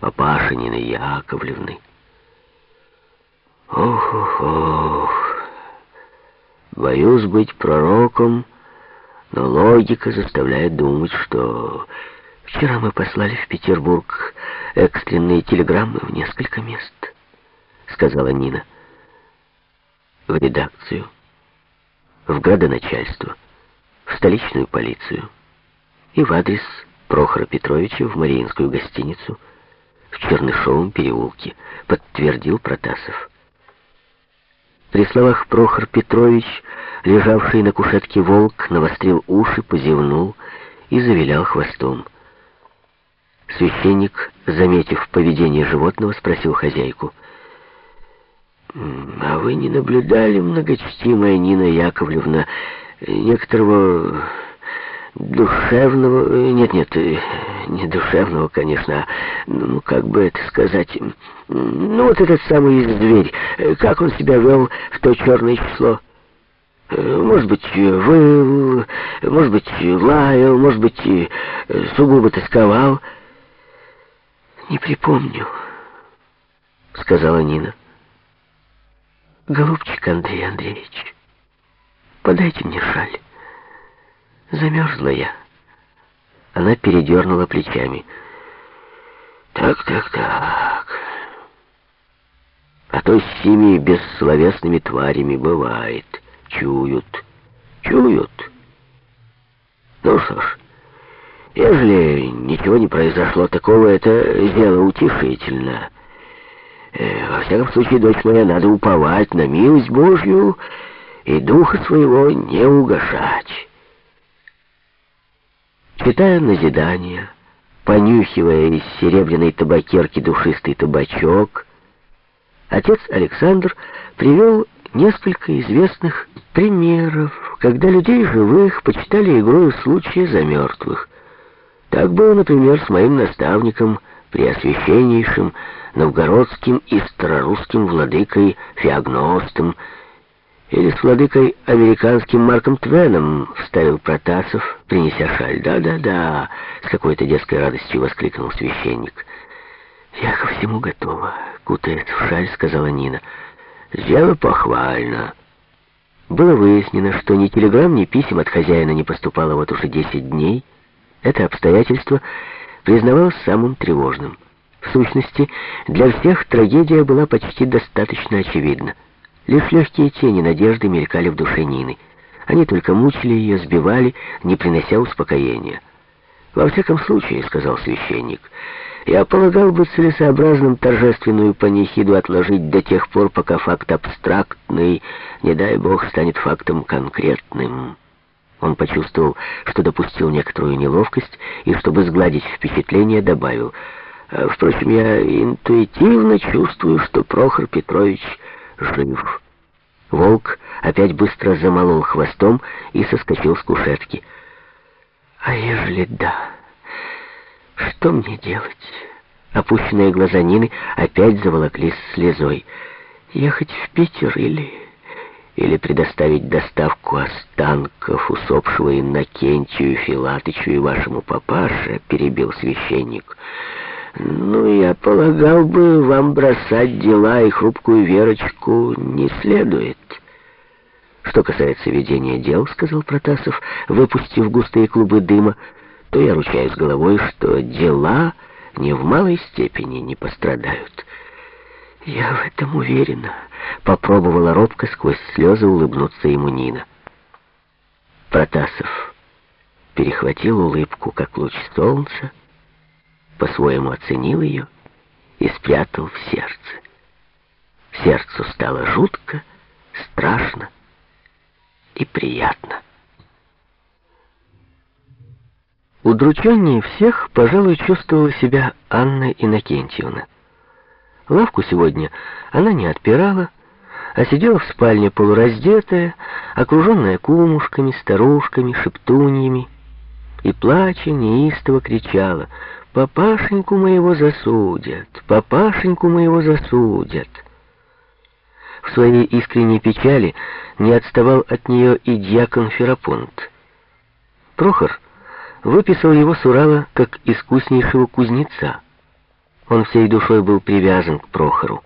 Папашинины Яковлевны. Ох, ох, ох. Боюсь быть пророком, но логика заставляет думать, что... Вчера мы послали в Петербург экстренные телеграммы в несколько мест, сказала Нина. В редакцию, в градоначальство, в столичную полицию и в адрес Прохора Петровича в Мариинскую гостиницу в Чернышовом переулке, подтвердил Протасов. При словах Прохор Петрович, лежавший на кушетке волк, навострил уши, позевнул и завилял хвостом. Священник, заметив поведение животного, спросил хозяйку. «А вы не наблюдали, многочтимая Нина Яковлевна, некоторого душевного... Нет-нет, не душевного, конечно, а, ну, как бы это сказать... Ну, вот этот самый зверь, как он себя вел в то черное число? Может быть, выл, может быть, лаял, может быть, сугубо тосковал. «Не припомню», — сказала Нина. «Голубчик Андрей Андреевич, подайте мне шаль. Замерзла я». Она передернула плечами. «Так, так, так. А то с теми бессловесными тварями бывает. Чуют, чуют. Ну что ж, ежели ничего не произошло такого, это дело утешительно. Э, во всяком случае, дочь моя, надо уповать на милость Божью и духа своего не угошать». Читая назидания, понюхивая из серебряной табакерки душистый табачок, отец Александр привел несколько известных примеров, когда людей живых почитали игрою случая за мертвых. Так было, например, с моим наставником, преосвященнейшим, новгородским и старорусским владыкой Феогностом, или с владыкой американским Марком Твеном, вставил Протасов, принеся шаль. Да-да-да, с какой-то детской радостью воскликнул священник. Я ко всему готова, кутаясь в шаль, сказала Нина. Дело похвально. Было выяснено, что ни телеграмм, ни писем от хозяина не поступало вот уже десять дней. Это обстоятельство признавалось самым тревожным. В сущности, для всех трагедия была почти достаточно очевидна. Лишь легкие тени надежды мелькали в душе Нины. Они только мучили ее, сбивали, не принося успокоения. «Во всяком случае», — сказал священник, — «я полагал бы целесообразным торжественную панихиду отложить до тех пор, пока факт абстрактный, не дай бог, станет фактом конкретным». Он почувствовал, что допустил некоторую неловкость, и, чтобы сгладить впечатление, добавил, «Впрочем, я интуитивно чувствую, что Прохор Петрович жив. Волк опять быстро замолол хвостом и соскочил с кушетки. «А ежели да, что мне делать?» Опущенные глаза Нины опять заволоклись слезой. «Ехать в Питер или...» «Или предоставить доставку останков усопшего Иннокентию Филатычу и вашему папаше?» — перебил священник. «Ну, я полагал бы, вам бросать дела и хрупкую Верочку не следует». «Что касается ведения дел, — сказал Протасов, выпустив густые клубы дыма, — то я ручаюсь головой, что дела ни в малой степени не пострадают». «Я в этом уверена», — попробовала робко сквозь слезы улыбнуться ему Нина. Протасов перехватил улыбку, как луч солнца, по-своему оценил ее и спрятал в сердце. Сердцу стало жутко, страшно и приятно. Удрученнее всех, пожалуй, чувствовала себя Анна Иннокентьевна. Лавку сегодня она не отпирала, а сидела в спальне полураздетая, окруженная кумушками, старушками, шептуньями, и, плача, неистово кричала — «Папашеньку моего засудят! Папашеньку моего засудят!» В своей искренней печали не отставал от нее и дьякон Ферапонт. Прохор выписал его с Урала как искуснейшего кузнеца. Он всей душой был привязан к Прохору.